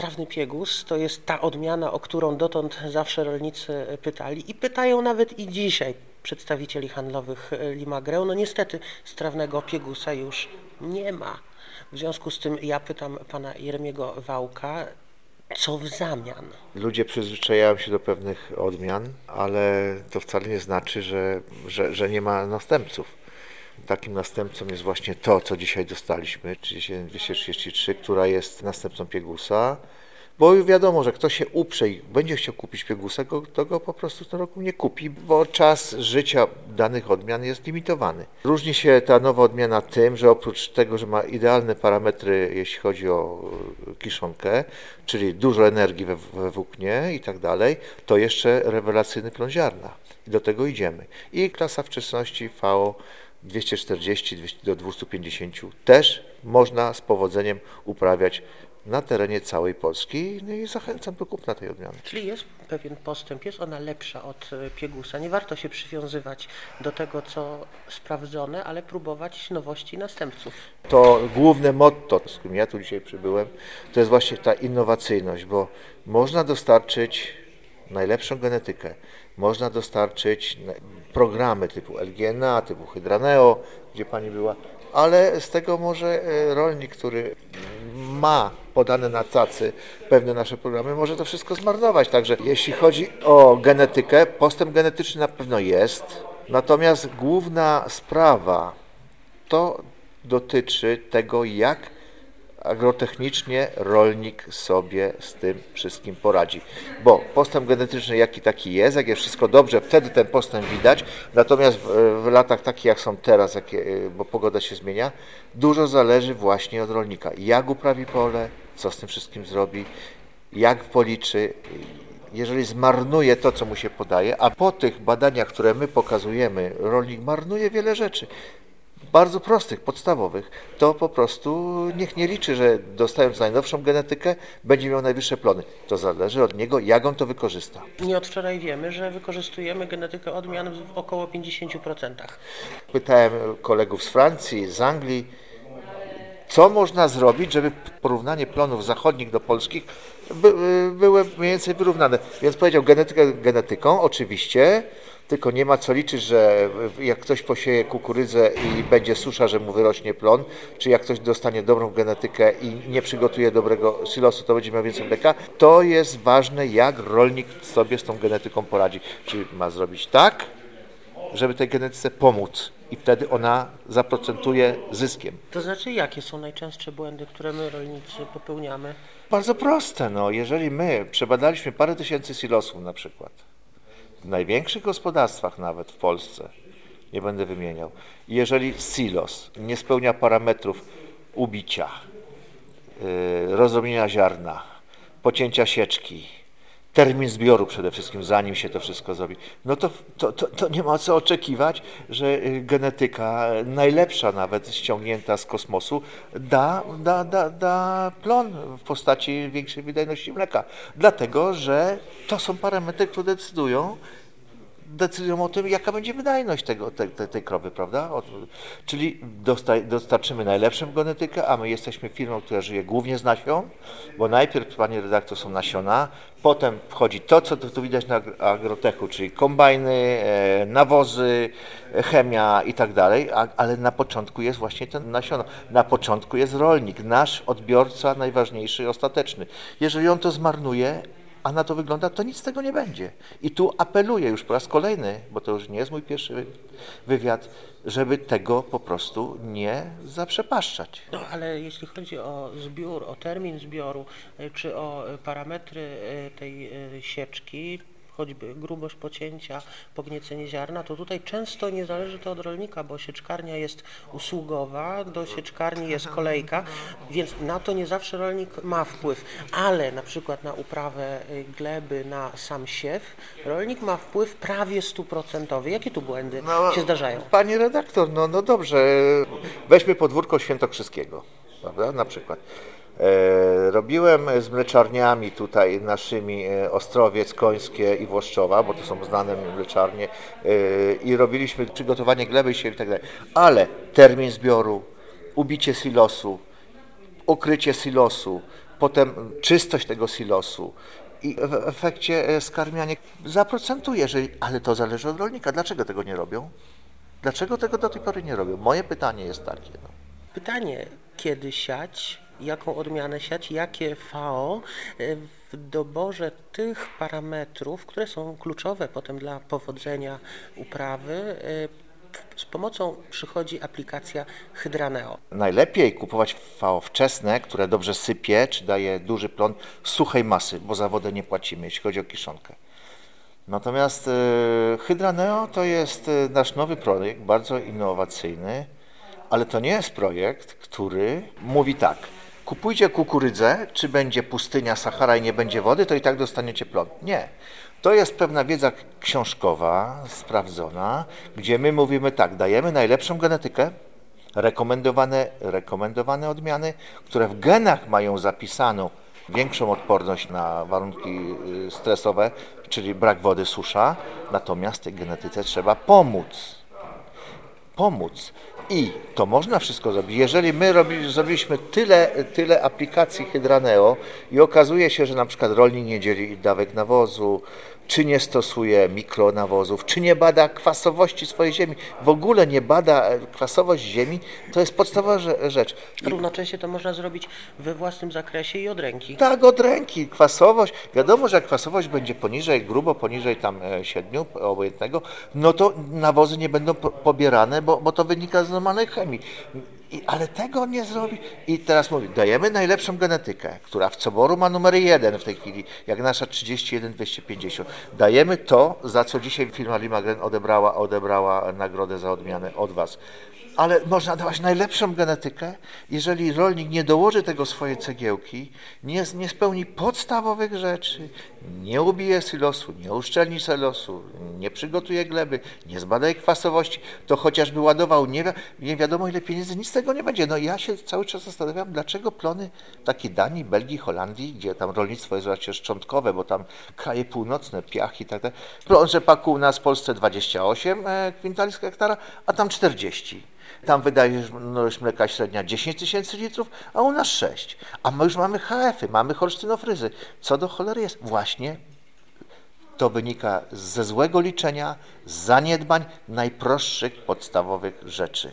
strawny piegus to jest ta odmiana, o którą dotąd zawsze rolnicy pytali i pytają nawet i dzisiaj przedstawicieli handlowych Limagreu. No niestety strawnego piegusa już nie ma. W związku z tym ja pytam pana Jeremiego Wałka, co w zamian? Ludzie przyzwyczajają się do pewnych odmian, ale to wcale nie znaczy, że, że, że nie ma następców. Takim następcą jest właśnie to, co dzisiaj dostaliśmy, czyli 233, która jest następcą Piegusa. Bo wiadomo, że kto się uprze i będzie chciał kupić Piegusa, to go po prostu w tym roku nie kupi, bo czas życia danych odmian jest limitowany. Różni się ta nowa odmiana tym, że oprócz tego, że ma idealne parametry, jeśli chodzi o kiszonkę, czyli dużo energii we, we włóknie i tak dalej, to jeszcze rewelacyjny plon ziarna. I do tego idziemy. I klasa wczesności VO 240 do 250 też można z powodzeniem uprawiać na terenie całej Polski no i zachęcam do kupna tej odmiany. Czyli jest pewien postęp, jest ona lepsza od e, piegusa. Nie warto się przywiązywać do tego, co sprawdzone, ale próbować nowości następców. To główne motto, z którym ja tu dzisiaj przybyłem, to jest właśnie ta innowacyjność, bo można dostarczyć najlepszą genetykę, można dostarczyć programy typu LGNA, typu Hydraneo, gdzie pani była, ale z tego może e, rolnik, który ma podane na cacy pewne nasze programy, może to wszystko zmarnować. Także jeśli chodzi o genetykę, postęp genetyczny na pewno jest, natomiast główna sprawa to dotyczy tego, jak agrotechnicznie rolnik sobie z tym wszystkim poradzi. Bo postęp genetyczny jaki taki jest, jak jest wszystko dobrze, wtedy ten postęp widać, natomiast w, w latach takich jak są teraz, jak, bo pogoda się zmienia, dużo zależy właśnie od rolnika. Jak uprawi pole, co z tym wszystkim zrobi, jak policzy, jeżeli zmarnuje to, co mu się podaje, a po tych badaniach, które my pokazujemy, rolnik marnuje wiele rzeczy bardzo prostych, podstawowych, to po prostu niech nie liczy, że dostając najnowszą genetykę będzie miał najwyższe plony. To zależy od niego, jak on to wykorzysta. Nie od wczoraj wiemy, że wykorzystujemy genetykę odmian w około 50%. Pytałem kolegów z Francji, z Anglii, co można zrobić, żeby porównanie plonów zachodnich do polskich by, były mniej więcej wyrównane. Więc powiedział genetykę genetyką, oczywiście, tylko nie ma co liczyć, że jak ktoś posieje kukurydzę i będzie susza, że mu wyrośnie plon, czy jak ktoś dostanie dobrą genetykę i nie przygotuje dobrego silosu, to będzie miał więcej mleka. To jest ważne, jak rolnik sobie z tą genetyką poradzi. Czy ma zrobić tak, żeby tej genetyce pomóc i wtedy ona zaprocentuje zyskiem. To znaczy, jakie są najczęstsze błędy, które my rolnicy popełniamy? Bardzo proste. No. Jeżeli my przebadaliśmy parę tysięcy silosów na przykład, największych gospodarstwach nawet w Polsce, nie będę wymieniał, jeżeli silos nie spełnia parametrów ubicia, yy, rozrobienia ziarna, pocięcia sieczki, termin zbioru przede wszystkim, zanim się to wszystko zrobi, no to, to, to, to, nie ma co oczekiwać, że y, genetyka, najlepsza nawet ściągnięta z kosmosu, da, da, da, da plon w postaci większej wydajności mleka. Dlatego, że to są parametry, które decydują, decydują o tym, jaka będzie wydajność tego, tej, tej krowy, prawda? czyli dostarczymy najlepszą genetykę, a my jesteśmy firmą, która żyje głównie z nasion, bo najpierw, panie redaktor, są nasiona, potem wchodzi to, co tu widać na agrotechu, czyli kombajny, e, nawozy, chemia i tak dalej, ale na początku jest właśnie ten nasiono. Na początku jest rolnik, nasz odbiorca najważniejszy ostateczny. Jeżeli on to zmarnuje, a na to wygląda, to nic z tego nie będzie. I tu apeluję już po raz kolejny, bo to już nie jest mój pierwszy wywiad, żeby tego po prostu nie zaprzepaszczać. No ale jeśli chodzi o zbiór, o termin zbioru, e, czy o parametry e, tej sieczki, choćby grubość pocięcia, pogniecenie ziarna, to tutaj często nie zależy to od rolnika, bo sieczkarnia jest usługowa, do sieczkarni jest kolejka, więc na to nie zawsze rolnik ma wpływ, ale na przykład na uprawę y, gleby, na sam siew, rolnik ma wpływ prawie stuprocentowy. Jakie tu błędy no, się zdarzają? Panie redaktor, no, no dobrze, weźmy podwórko świętokrzyskiego, prawda, na przykład. E, robiłem z mleczarniami tutaj naszymi e, Ostrowiec, Końskie i Włoszczowa, bo to są znane mleczarnie e, i robiliśmy przygotowanie gleby i tak dalej. Ale termin zbioru, ubicie silosu, ukrycie silosu, potem czystość tego silosu i w efekcie skarmianie zaprocentuje, że, ale to zależy od rolnika. Dlaczego tego nie robią? Dlaczego tego do tej pory nie robią? Moje pytanie jest takie. No. Pytanie, kiedy siać, jaką odmianę siać, jakie FAO e, w doborze tych parametrów, które są kluczowe potem dla powodzenia uprawy, e, z pomocą przychodzi aplikacja Hydraneo. Najlepiej kupować FAO wczesne, które dobrze sypie, czy daje duży plon suchej masy, bo za wodę nie płacimy, jeśli chodzi o kiszonkę. Natomiast y, Hydraneo to jest y, nasz nowy projekt, bardzo innowacyjny, ale to nie jest projekt, który mówi tak, kupujcie kukurydzę, czy będzie pustynia Sahara i nie będzie wody, to i tak dostaniecie plon. Nie. To jest pewna wiedza książkowa, sprawdzona, gdzie my mówimy tak, dajemy najlepszą genetykę, rekomendowane, rekomendowane odmiany, które w genach mają zapisaną większą odporność na warunki y, stresowe, czyli brak wody, susza, natomiast tej genetyce trzeba pomóc. Pomóc. I to można wszystko zrobić. Jeżeli my robi, zrobiliśmy tyle, tyle aplikacji Hydraneo i okazuje się, że na przykład rolnik nie dzieli dawek nawozu, czy nie stosuje mikronawozów, czy nie bada kwasowości swojej ziemi, w ogóle nie bada kwasowość ziemi, to jest podstawowa rzecz. I Równocześnie to można zrobić we własnym zakresie i od ręki. Tak, od ręki. Kwasowość, wiadomo, że jak kwasowość będzie poniżej, grubo poniżej tam 7 e, obojętnego, no to nawozy nie będą pobierane, bo, bo to wynika z normalnej chemii. I, ale tego nie zrobi. I teraz mówi, dajemy najlepszą genetykę, która w Coboru ma numer jeden w tej chwili, jak nasza 31250. Dajemy to, za co dzisiaj firma Limagren odebrała, odebrała nagrodę za odmianę od Was ale można dawać najlepszą genetykę, jeżeli rolnik nie dołoży tego swojej cegiełki, nie, nie spełni podstawowych rzeczy, nie ubije silosu, nie uszczelni silosu, nie przygotuje gleby, nie zbada kwasowości, to chociażby ładował nie, wi nie wiadomo ile pieniędzy, nic z tego nie będzie. No ja się cały czas zastanawiam, dlaczego plony takie Danii, Belgii, Holandii, gdzie tam rolnictwo jest raczej szczątkowe, bo tam kraje północne, piach i tak dalej, plon rzepaku u nas w Polsce 28 e, kwintali z hektara, a tam 40. Tam wydajność mleka średnia 10 tysięcy litrów, a u nas 6. A my już mamy HF-y, mamy holsztynofryzy. Co do cholery jest? Właśnie to wynika ze złego liczenia, zaniedbań najprostszych, podstawowych rzeczy.